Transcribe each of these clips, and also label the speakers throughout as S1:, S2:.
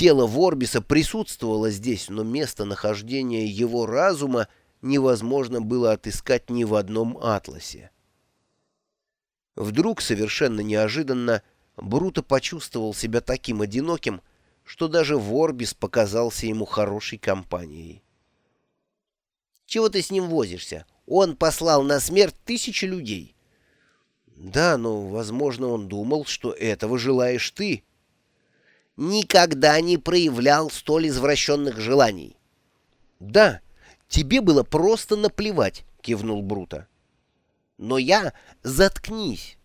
S1: Тело Ворбиса присутствовало здесь, но местонахождение его разума невозможно было отыскать ни в одном атласе. Вдруг, совершенно неожиданно, Бруто почувствовал себя таким одиноким, что даже Ворбис показался ему хорошей компанией.
S2: «Чего ты с ним возишься? Он послал на смерть тысячи людей».
S1: «Да, но, возможно, он думал, что этого желаешь ты»
S2: никогда не проявлял столь извращенных желаний.
S1: «Да, тебе было просто наплевать», — кивнул Бруто.
S2: «Но я... Заткнись!»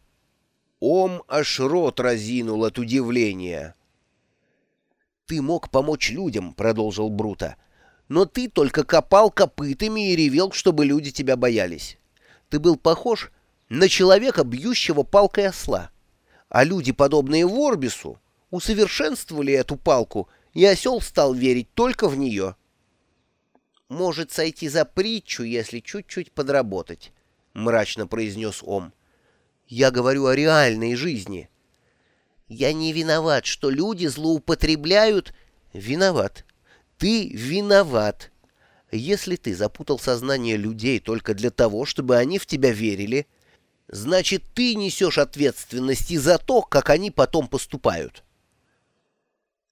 S1: Ом аж рот разинул от удивления.
S2: «Ты мог помочь людям», — продолжил Бруто, «но ты только копал копытами и ревел, чтобы люди тебя боялись. Ты был похож на человека, бьющего палкой осла, а люди, подобные Ворбису, усовершенствовали эту палку, и осел стал верить только в нее.
S1: «Может сойти за притчу, если чуть-чуть подработать», — мрачно произнес Ом. «Я говорю о реальной жизни».
S2: «Я не виноват, что люди злоупотребляют...»
S1: «Виноват. Ты виноват. Если ты запутал сознание людей только для того, чтобы они в тебя верили, значит, ты несешь ответственность и за то, как они потом поступают».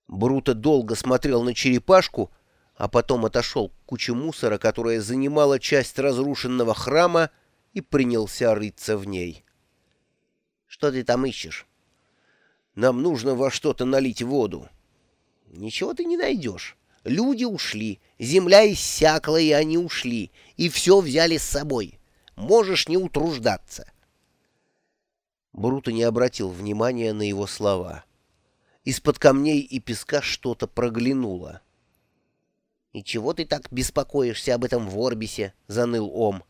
S1: Бруто долго смотрел на черепашку, а потом отошел к куче мусора, которая занимала часть разрушенного храма, и принялся рыться в ней.
S2: «Что ты там ищешь?»
S1: «Нам нужно во что-то налить воду».
S2: «Ничего ты не найдешь. Люди ушли, земля иссякла, и они ушли, и все взяли с собой. Можешь не утруждаться».
S1: Бруто не обратил внимания на его слова. Из-под камней и песка что-то проглянуло.
S2: «И чего ты так беспокоишься об этом Ворбисе?» — заныл Ом.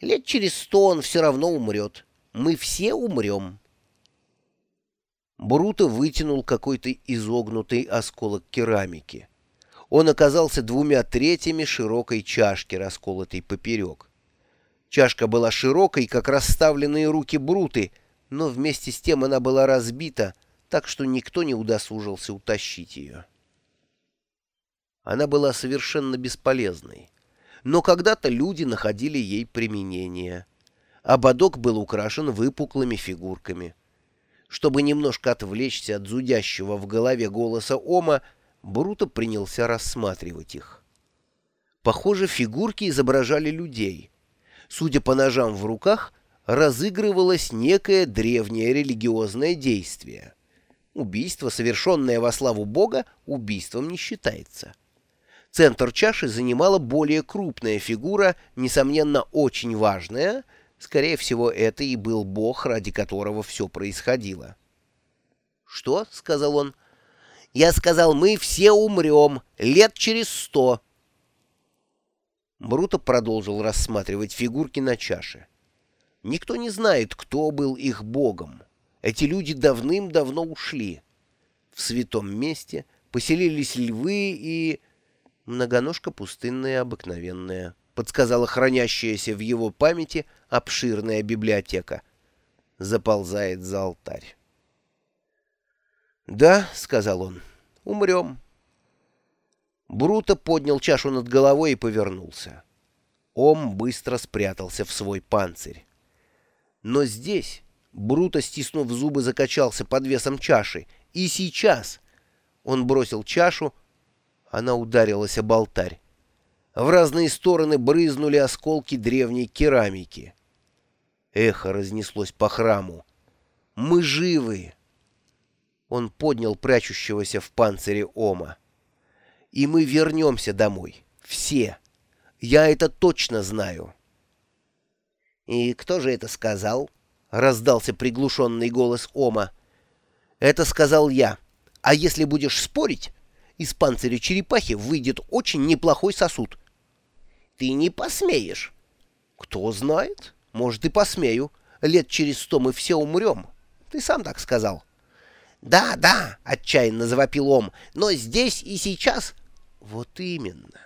S2: «Лет через сто он все равно умрет. Мы все умрем».
S1: Бруто вытянул какой-то изогнутый осколок керамики. Он оказался двумя третьими широкой чашки, расколотой поперек. Чашка была широкой, как расставленные руки Бруты, но вместе с тем она была разбита — так что никто не удосужился утащить ее. Она была совершенно бесполезной, но когда-то люди находили ей применение. Ободок был украшен выпуклыми фигурками. Чтобы немножко отвлечься от зудящего в голове голоса Ома, Бруто принялся рассматривать их. Похоже, фигурки изображали людей. Судя по ножам в руках, разыгрывалось некое древнее религиозное действие. Убийство, совершенное во славу Бога, убийством не считается. Центр чаши занимала более крупная фигура, несомненно, очень важная. Скорее всего, это и был Бог, ради которого все происходило.
S2: «Что?» — сказал он. «Я сказал, мы все умрем. Лет через сто».
S1: Бруто продолжил рассматривать фигурки на чаше. Никто не знает, кто был их богом. Эти люди давным-давно ушли. В святом месте поселились львы и... Многоножка пустынная обыкновенная, подсказала хранящаяся в его памяти обширная библиотека. Заползает за алтарь. «Да», — сказал он, — «умрем». Бруто поднял чашу над головой и повернулся. Ом быстро спрятался в свой панцирь. Но здесь Бруто, стиснув зубы, закачался под весом чаши. И сейчас он бросил чашу, она ударилась об алтарь. В разные стороны брызнули осколки древней керамики. Эхо разнеслось по храму. «Мы живы!» Он поднял прячущегося в панцире Ома. «И мы вернемся домой. Все. Я это точно знаю».
S2: «И кто же это сказал?»
S1: — раздался приглушенный голос Ома. «Это сказал я. А если будешь спорить, из панциря черепахи выйдет очень неплохой сосуд».
S2: «Ты не посмеешь».
S1: «Кто знает? Может, и посмею. Лет через сто мы все умрем. Ты сам так сказал».
S2: «Да, да», — отчаянно завопил Ом, — «но здесь и сейчас...»
S1: «Вот именно».